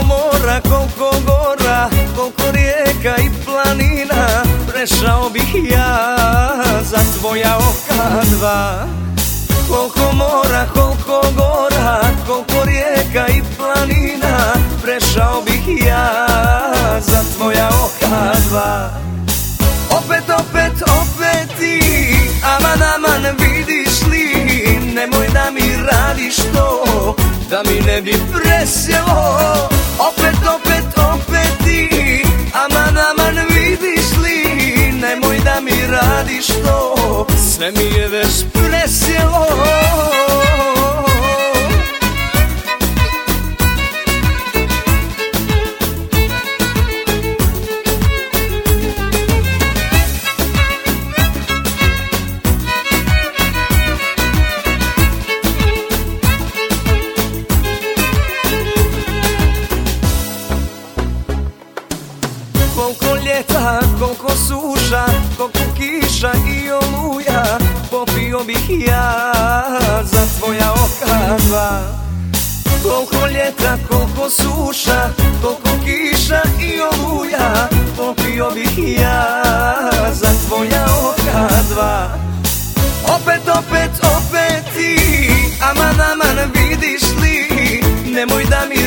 Koliko mora, koliko gora, koliko rijeka i planina Prešao bih ja za tvoja oka dva. Koliko mora, koliko gora, koliko rijeka i planina Prešao bih ja za tvoja oka dva. Opet, opet, opet ti, aman, aman, vidiš li Nemoj da mi radiš to, da mi ne bi presjelo. Opet, opet, opet ti, aman, aman, vidiš li Nemoj da mi radiš to, sve mi je već ljeta, koliko suša, koliko kiša i oluja Popio bih ja za tvoja oka dva. Koliko ljeta, koliko suša, koliko kiša i oluja Popio bih ja za tvoja oka dva. Opet, opet, opet ti, aman, aman, vidiš li? Nemoj da mi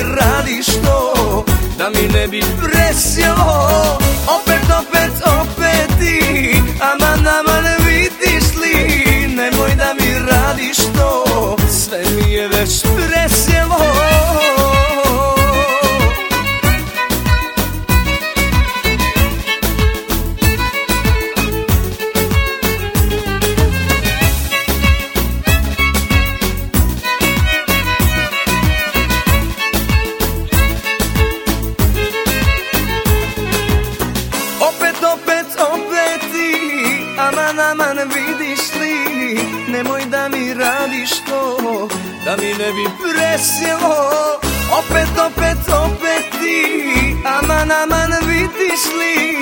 da mi ne Nemoj da mi radiš to Da mi ne bi presjelo. Opet, opet, opet ti Aman, aman, vidiš li?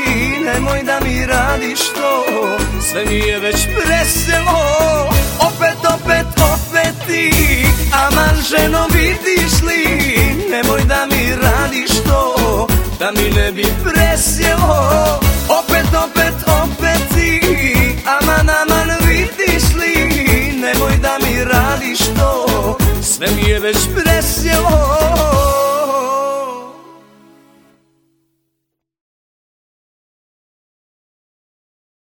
Nemoj da mi radiš to Sve mi je već presjelo. Opet, opet, opet ti Aman, ženo, vidiš li? Nemoj da mi radiš to da mi ne bi presjelo Nemoj da